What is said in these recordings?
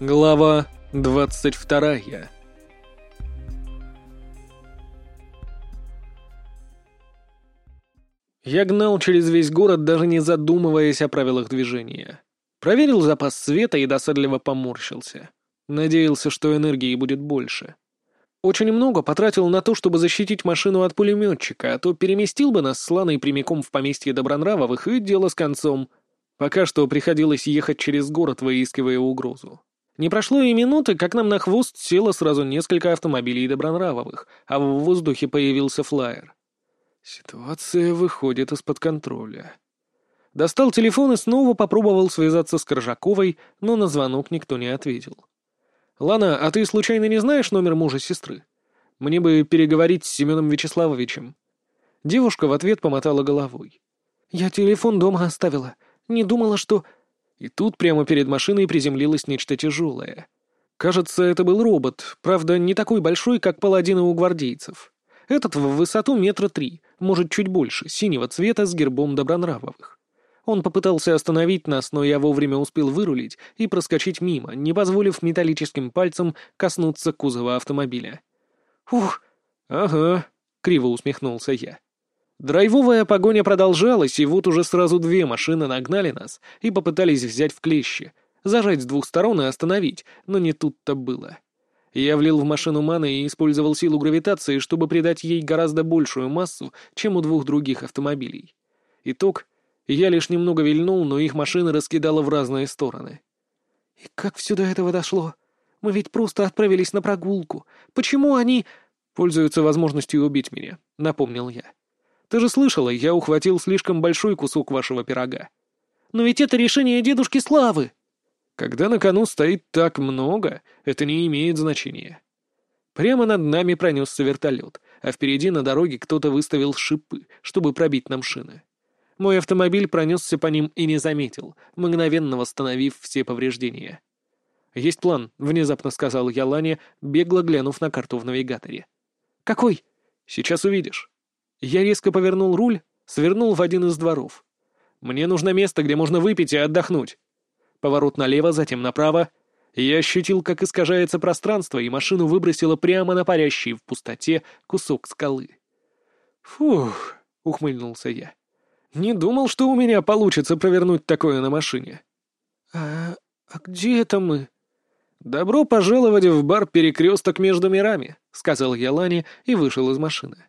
Глава двадцать вторая Я гнал через весь город, даже не задумываясь о правилах движения. Проверил запас света и досадливо поморщился. Надеялся, что энергии будет больше. Очень много потратил на то, чтобы защитить машину от пулеметчика, а то переместил бы нас с Ланой прямиком в поместье Добронравовых, и дело с концом. Пока что приходилось ехать через город, выискивая угрозу. Не прошло и минуты, как нам на хвост село сразу несколько автомобилей Добронравовых, а в воздухе появился флайер. Ситуация выходит из-под контроля. Достал телефон и снова попробовал связаться с Коржаковой, но на звонок никто не ответил. «Лана, а ты случайно не знаешь номер мужа сестры? Мне бы переговорить с Семеном Вячеславовичем». Девушка в ответ помотала головой. «Я телефон дома оставила. Не думала, что...» И тут прямо перед машиной приземлилось нечто тяжелое. Кажется, это был робот, правда, не такой большой, как паладины у гвардейцев. Этот в высоту метра три, может, чуть больше, синего цвета с гербом Добронравовых. Он попытался остановить нас, но я вовремя успел вырулить и проскочить мимо, не позволив металлическим пальцем коснуться кузова автомобиля. «Ух!» «Ага», — криво усмехнулся я. Драйвовая погоня продолжалась, и вот уже сразу две машины нагнали нас и попытались взять в клещи, зажать с двух сторон и остановить, но не тут-то было. Я влил в машину маны и использовал силу гравитации, чтобы придать ей гораздо большую массу, чем у двух других автомобилей. Итог — я лишь немного вильнул, но их машины раскидало в разные стороны. «И как все до этого дошло? Мы ведь просто отправились на прогулку. Почему они...» «Пользуются возможностью убить меня», — напомнил я. Ты же слышала, я ухватил слишком большой кусок вашего пирога. Но ведь это решение дедушки Славы. Когда на кону стоит так много, это не имеет значения. Прямо над нами пронесся вертолет, а впереди на дороге кто-то выставил шипы, чтобы пробить нам шины. Мой автомобиль пронесся по ним и не заметил, мгновенно восстановив все повреждения. «Есть план», — внезапно сказал я Лане, бегло глянув на карту в навигаторе. «Какой?» «Сейчас увидишь». Я резко повернул руль, свернул в один из дворов. Мне нужно место, где можно выпить и отдохнуть. Поворот налево, затем направо. Я ощутил, как искажается пространство, и машину выбросило прямо на парящий в пустоте кусок скалы. «Фух», — ухмыльнулся я. «Не думал, что у меня получится провернуть такое на машине». «А, а где это мы?» «Добро пожаловать в бар «Перекресток между мирами», — сказал я Лане и вышел из машины.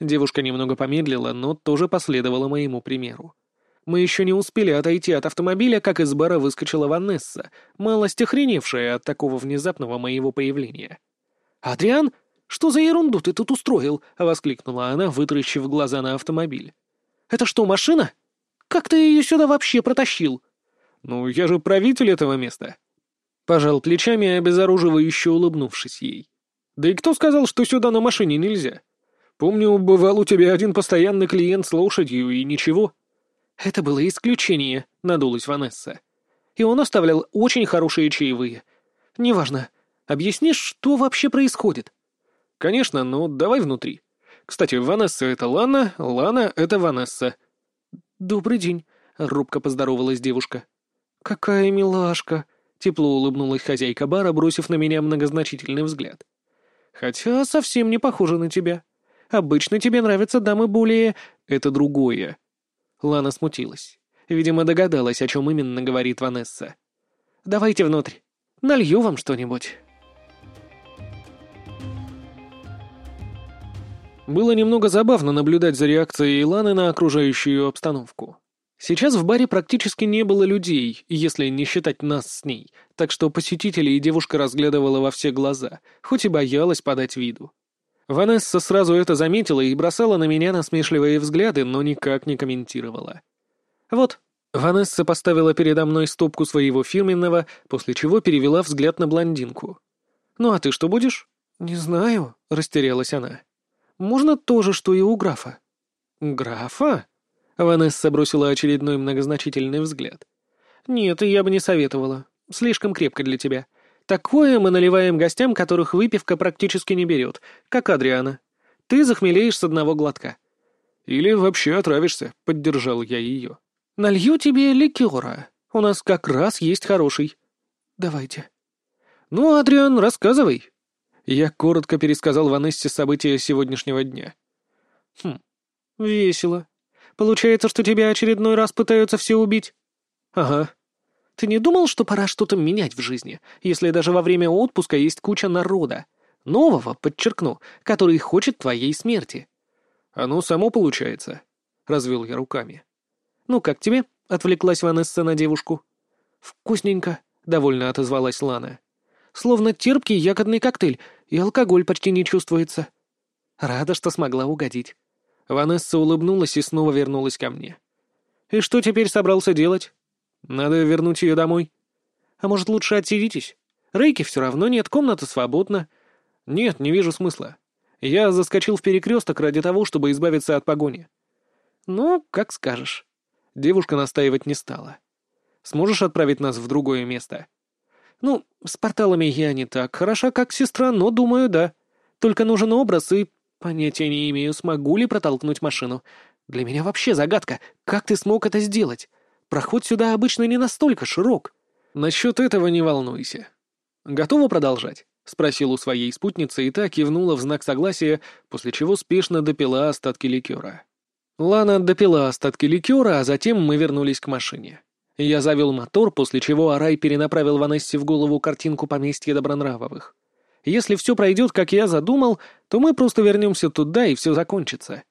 Девушка немного помедлила, но тоже последовала моему примеру. Мы еще не успели отойти от автомобиля, как из бара выскочила Ванесса, малость охреневшая от такого внезапного моего появления. «Адриан, что за ерунду ты тут устроил?» — воскликнула она, вытаращив глаза на автомобиль. «Это что, машина? Как ты ее сюда вообще протащил?» «Ну, я же правитель этого места». Пожал плечами, обезоруживающе улыбнувшись ей. «Да и кто сказал, что сюда на машине нельзя?» Помню, бывал у тебя один постоянный клиент с лошадью, и ничего». «Это было исключение», — надулась Ванесса. «И он оставлял очень хорошие чаевые. Неважно. Объяснишь, что вообще происходит?» «Конечно, но давай внутри. Кстати, Ванесса — это Лана, Лана — это Ванесса». «Добрый день», — робко поздоровалась девушка. «Какая милашка», — тепло улыбнулась хозяйка бара, бросив на меня многозначительный взгляд. «Хотя совсем не похожа на тебя». Обычно тебе нравятся дамы более... Это другое». Лана смутилась. Видимо, догадалась, о чем именно говорит Ванесса. «Давайте внутрь. Налью вам что-нибудь». Было немного забавно наблюдать за реакцией Ланы на окружающую обстановку. Сейчас в баре практически не было людей, если не считать нас с ней, так что посетителей девушка разглядывала во все глаза, хоть и боялась подать виду. Ванесса сразу это заметила и бросала на меня насмешливые взгляды, но никак не комментировала. «Вот». Ванесса поставила передо мной стопку своего фирменного, после чего перевела взгляд на блондинку. «Ну а ты что будешь?» «Не знаю», — растерялась она. «Можно то же, что и у графа». «Графа?» Ванесса бросила очередной многозначительный взгляд. «Нет, я бы не советовала. Слишком крепко для тебя. Такое мы наливаем гостям, которых выпивка практически не берет, как Адриана. Ты захмелеешь с одного глотка. Или вообще отравишься, — поддержал я ее. Налью тебе ликера. У нас как раз есть хороший. Давайте. «Ну, Адриан, рассказывай». Я коротко пересказал Ванессе события сегодняшнего дня. «Хм, весело. Получается, что тебя очередной раз пытаются все убить?» «Ага. Ты не думал, что пора что-то менять в жизни, если даже во время отпуска есть куча народа? Нового, подчеркну, который хочет твоей смерти?» «Оно само получается», — развел я руками. «Ну, как тебе?» — отвлеклась Ванесса на девушку. «Вкусненько», — довольно отозвалась Лана. «Словно терпкий ягодный коктейль, и алкоголь почти не чувствуется». Рада, что смогла угодить. Ванесса улыбнулась и снова вернулась ко мне. «И что теперь собрался делать? Надо вернуть ее домой. А может, лучше отсидитесь? Рейки все равно нет, комната свободна. Нет, не вижу смысла. Я заскочил в перекресток ради того, чтобы избавиться от погони. Ну, как скажешь. Девушка настаивать не стала. Сможешь отправить нас в другое место? Ну, с порталами я не так хороша, как сестра, но, думаю, да. Только нужен образ, и понятия не имею, смогу ли протолкнуть машину. Для меня вообще загадка, как ты смог это сделать? Проход сюда обычно не настолько широк. Насчет этого не волнуйся. Готова продолжать? — спросил у своей спутницы, и та кивнула в знак согласия, после чего спешно допила остатки ликера. Лана допила остатки ликера, а затем мы вернулись к машине. Я завел мотор, после чего Арай перенаправил Ванессе в голову картинку поместья Добронравовых. Если все пройдет, как я задумал, то мы просто вернемся туда, и все закончится.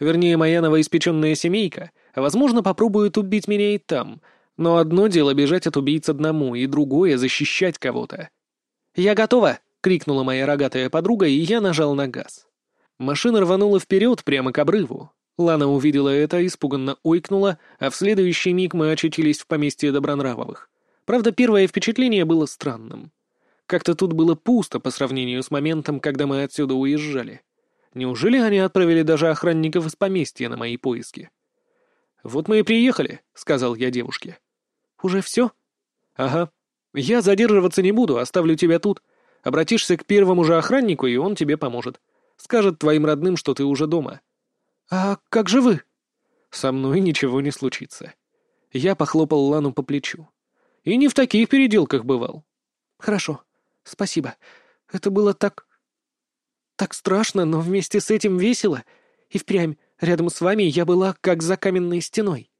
Вернее, моя новоиспеченная семейка, возможно, попробует убить меня и там, но одно дело бежать от убийц одному, и другое — защищать кого-то. «Я готова!» — крикнула моя рогатая подруга, и я нажал на газ. Машина рванула вперед прямо к обрыву. Лана увидела это, испуганно ойкнула, а в следующий миг мы очутились в поместье Добронравовых. Правда, первое впечатление было странным. Как-то тут было пусто по сравнению с моментом, когда мы отсюда уезжали. Неужели они отправили даже охранников из поместья на мои поиски? «Вот мы и приехали», — сказал я девушке. «Уже все?» «Ага. «Я задерживаться не буду, оставлю тебя тут. Обратишься к первому же охраннику, и он тебе поможет. Скажет твоим родным, что ты уже дома». «А как же вы?» «Со мной ничего не случится». Я похлопал Лану по плечу. «И не в таких переделках бывал». «Хорошо. Спасибо. Это было так... так страшно, но вместе с этим весело. И впрямь, рядом с вами я была как за каменной стеной».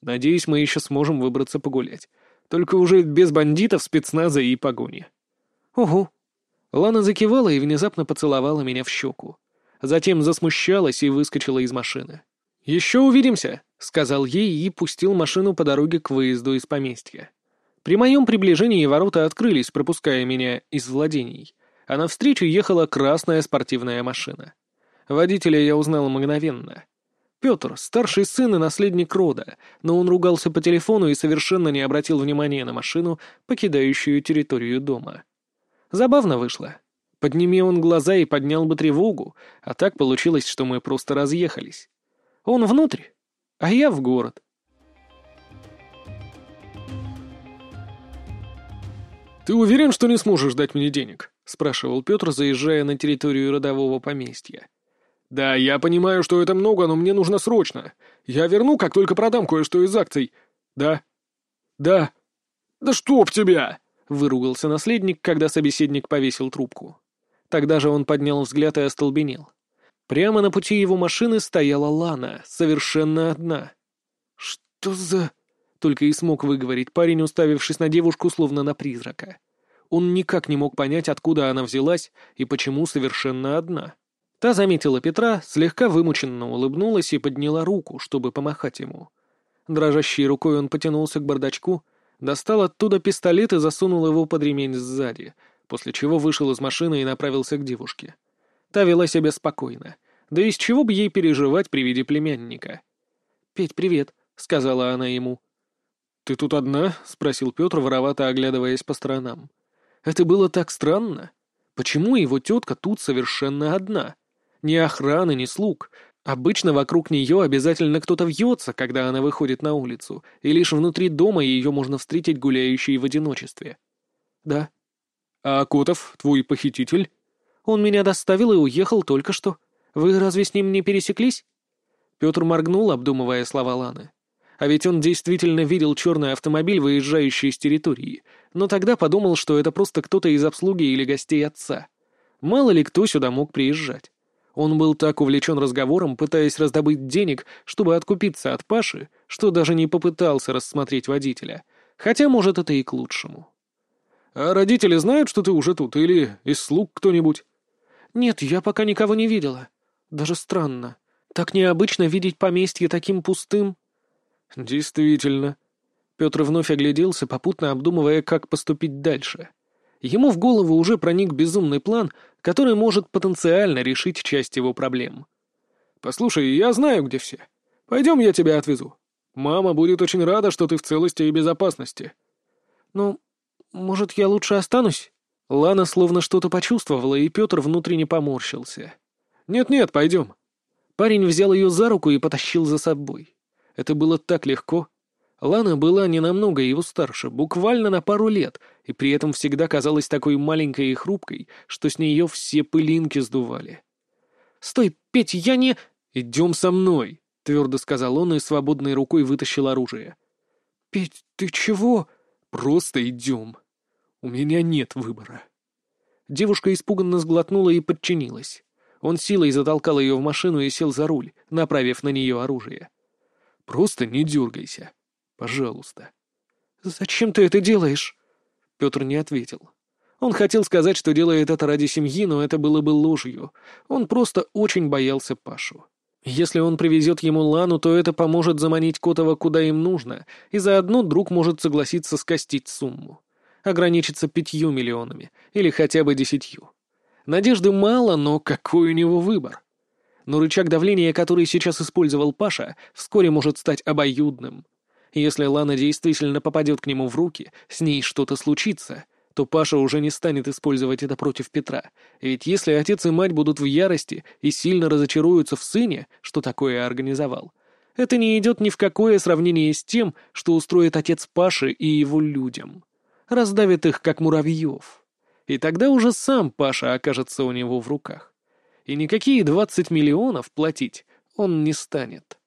«Надеюсь, мы еще сможем выбраться погулять. Только уже без бандитов, спецназа и погони. Угу. Лана закивала и внезапно поцеловала меня в щеку. Затем засмущалась и выскочила из машины. «Еще увидимся», — сказал ей и пустил машину по дороге к выезду из поместья. При моем приближении ворота открылись, пропуская меня из владений, а навстречу ехала красная спортивная машина. Водителя я узнал мгновенно. Петр — старший сын и наследник рода, но он ругался по телефону и совершенно не обратил внимания на машину, покидающую территорию дома. Забавно вышло. Подними он глаза и поднял бы тревогу, а так получилось, что мы просто разъехались. Он внутрь, а я в город. «Ты уверен, что не сможешь дать мне денег?» — спрашивал Петр, заезжая на территорию родового поместья. «Да, я понимаю, что это много, но мне нужно срочно. Я верну, как только продам кое-что из акций. Да? Да? Да чтоб тебя!» — выругался наследник, когда собеседник повесил трубку. Тогда же он поднял взгляд и остолбенел. Прямо на пути его машины стояла Лана, совершенно одна. «Что за...» — только и смог выговорить парень, уставившись на девушку, словно на призрака. Он никак не мог понять, откуда она взялась и почему совершенно одна. Та заметила Петра, слегка вымученно улыбнулась и подняла руку, чтобы помахать ему. Дрожащей рукой он потянулся к бардачку, достал оттуда пистолет и засунул его под ремень сзади, после чего вышел из машины и направился к девушке. Та вела себя спокойно. Да из чего бы ей переживать при виде племянника? «Петь, привет», — сказала она ему. «Ты тут одна?» — спросил Петр, воровато оглядываясь по сторонам. Это было так странно. Почему его тетка тут совершенно одна? Ни охраны, ни слуг. Обычно вокруг нее обязательно кто-то вьется, когда она выходит на улицу, и лишь внутри дома ее можно встретить гуляющей в одиночестве. «Да». «А Котов, твой похититель?» «Он меня доставил и уехал только что. Вы разве с ним не пересеклись?» Петр моргнул, обдумывая слова Ланы. А ведь он действительно видел черный автомобиль, выезжающий из территории, но тогда подумал, что это просто кто-то из обслуги или гостей отца. Мало ли кто сюда мог приезжать. Он был так увлечен разговором, пытаясь раздобыть денег, чтобы откупиться от Паши, что даже не попытался рассмотреть водителя. Хотя, может, это и к лучшему. «А родители знают, что ты уже тут, или из слуг кто-нибудь?» «Нет, я пока никого не видела. Даже странно. Так необычно видеть поместье таким пустым». «Действительно». Петр вновь огляделся, попутно обдумывая, как поступить дальше. Ему в голову уже проник безумный план, который может потенциально решить часть его проблем. «Послушай, я знаю, где все. Пойдем, я тебя отвезу. Мама будет очень рада, что ты в целости и безопасности». «Ну, может, я лучше останусь?» Лана словно что-то почувствовала, и Петр внутренне поморщился. «Нет-нет, пойдем». Парень взял ее за руку и потащил за собой. Это было так легко. Лана была не намного его старше, буквально на пару лет, и при этом всегда казалась такой маленькой и хрупкой, что с нее все пылинки сдували. «Стой, Петь, я не...» «Идем со мной», — твердо сказал он и свободной рукой вытащил оружие. «Петь, ты чего?» «Просто идем. У меня нет выбора». Девушка испуганно сглотнула и подчинилась. Он силой затолкал ее в машину и сел за руль, направив на нее оружие. Просто не дергайся. Пожалуйста. «Зачем ты это делаешь?» Петр не ответил. Он хотел сказать, что делает это ради семьи, но это было бы ложью. Он просто очень боялся Пашу. Если он привезет ему Лану, то это поможет заманить Котова куда им нужно, и заодно друг может согласиться скостить сумму. Ограничиться пятью миллионами, или хотя бы десятью. Надежды мало, но какой у него выбор? но рычаг давления, который сейчас использовал Паша, вскоре может стать обоюдным. Если Лана действительно попадет к нему в руки, с ней что-то случится, то Паша уже не станет использовать это против Петра. Ведь если отец и мать будут в ярости и сильно разочаруются в сыне, что такое организовал, это не идет ни в какое сравнение с тем, что устроит отец Паши и его людям. Раздавит их, как муравьев. И тогда уже сам Паша окажется у него в руках и никакие двадцать миллионов платить он не станет.